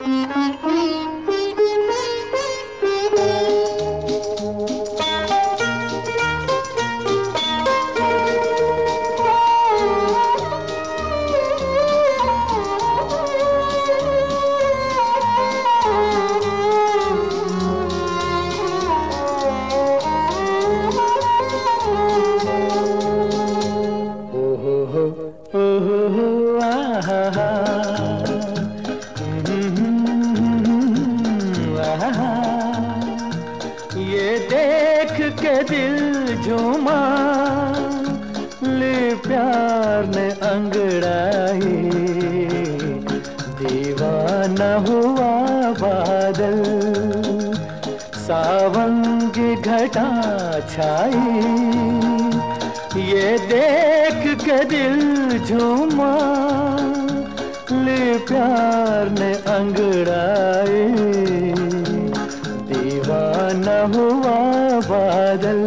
ये दिल झूमा, ले प्यार ने अंगड़ाई। दीवाना हुआ बादल सावन की घटा छाई। ये देख के दिल झूमा, ले प्यार ने अंगड़ाई। दीवाना हुआ बादल।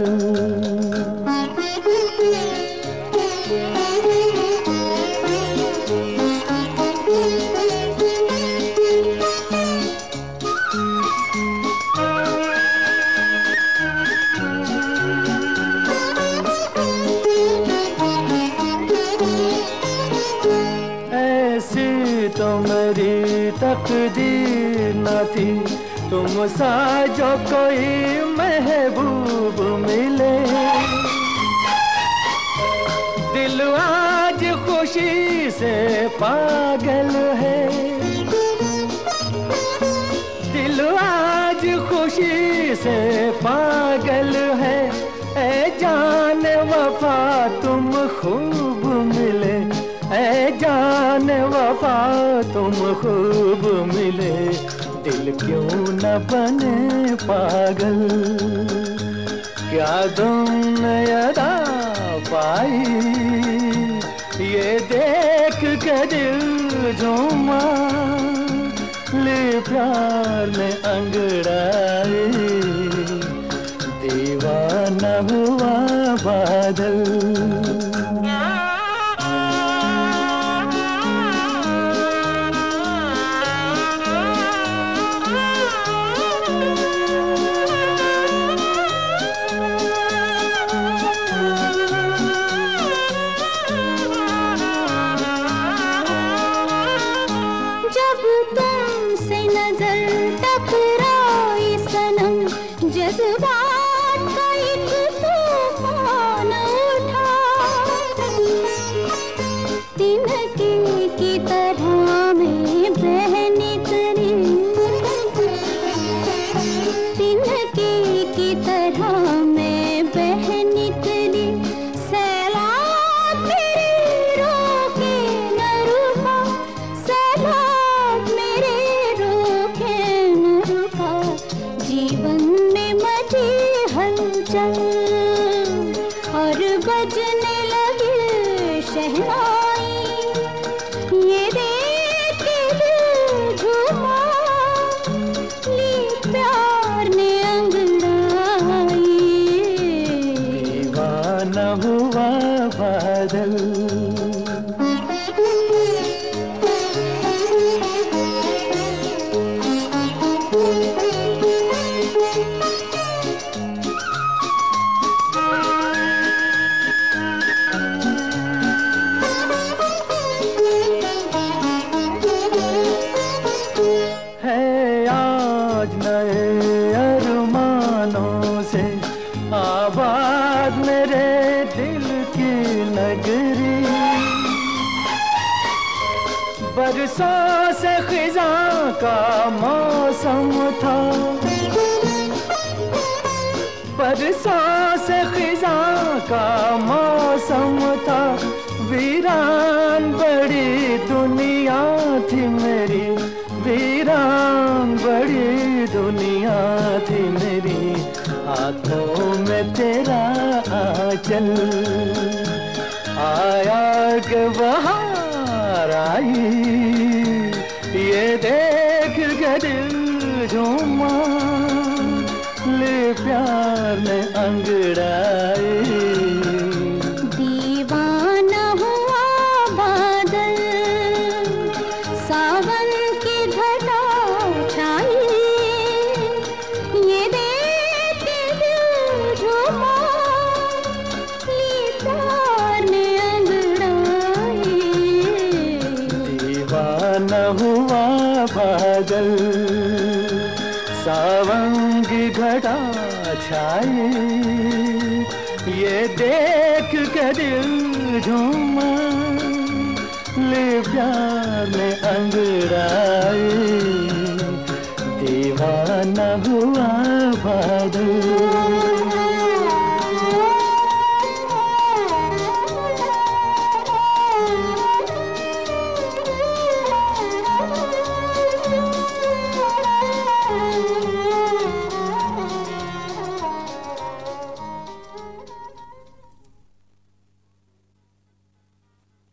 ऐसी तो मेरी तकदीर न थी। तुम सा जो कोई महबूब मिले। दिल आज खुशी से पागल है। दिल आज खुशी से पागल है। ए जान वफा तुम खूब मिले। ए जान वफा तुम खूब दिल क्यों न बने पागल? क्या तुम अदा पाई? ये देख के दिल झूमा। ले प्यार में अंगड़ाई। दीवाना हुआ बादल। नज़र टकराई सनम जज्बात बरसों से खिजा का मौसम था। बरसों से खिजा का मौसम था। वीरान बड़ी दुनिया थी मेरी, वीरान बड़ी दुनिया थी मेरी। हाथों में तेरा आंचल आया बहार आई ये देख के दिल झूमा। ले प्यार ने अंगड़ाई बादल सावंग घटा छाए। ये देख के दिल झूमा। ले प्यार में अंगड़ाए। दीवाना हुआ बादल।